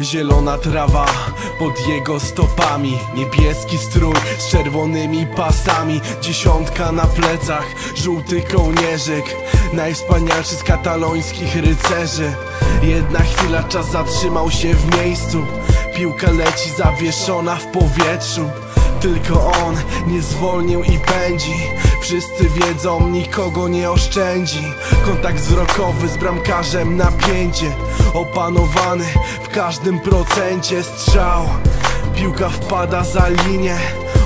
Zielona trawa pod jego stopami. Niebieski strój z czerwonymi pasami. Dziesiątka na plecach, żółty kołnierzyk. Najwspanialszy z katalońskich rycerzy. Jedna chwila czas zatrzymał się w miejscu. Piłka leci zawieszona w powietrzu. Tylko on nie zwolnił i pędzi Wszyscy wiedzą, nikogo nie oszczędzi. Kontakt wzrokowy z bramkarzem napięcie Opanowany w każdym procencie strzał. Piłka wpada za linię.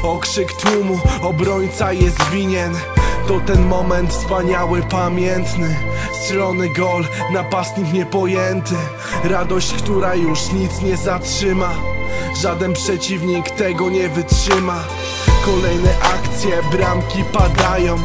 Okrzyk tłumu, obrońca jest winien. To ten moment wspaniały, pamiętny. Strzelony gol, napastnik niepojęty. Radość, która już nic nie zatrzyma. Żaden przeciwnik tego nie wytrzyma Kolejne akcje, bramki padają.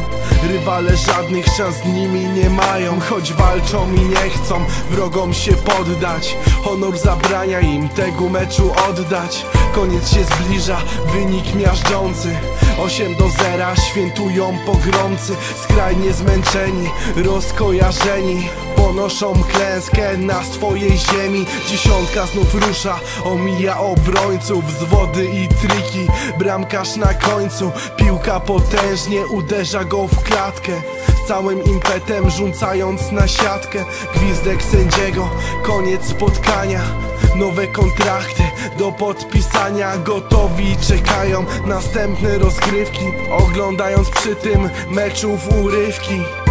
Rywale żadnych szans z nimi nie mają. Choć walczą i nie chcą wrogom się poddać. Honor zabrania im tego meczu oddać. Koniec się zbliża, wynik miażdżący. 8 do 0 świętują pogromcy. Skrajnie zmęczeni, rozkojarzeni Ponoszą klęskę na swojej ziemi. Dziesiątka znów rusza, omija obrońców Z wody i triki, bramkarz na końcu Piłka potężnie uderza go w klatkę. Całym impetem rzucając na siatkę. Gwizdek sędziego, koniec spotkania. Nowe kontrakty do podpisania. Gotowi czekają następne rozgrywki Oglądając przy tym meczów urywki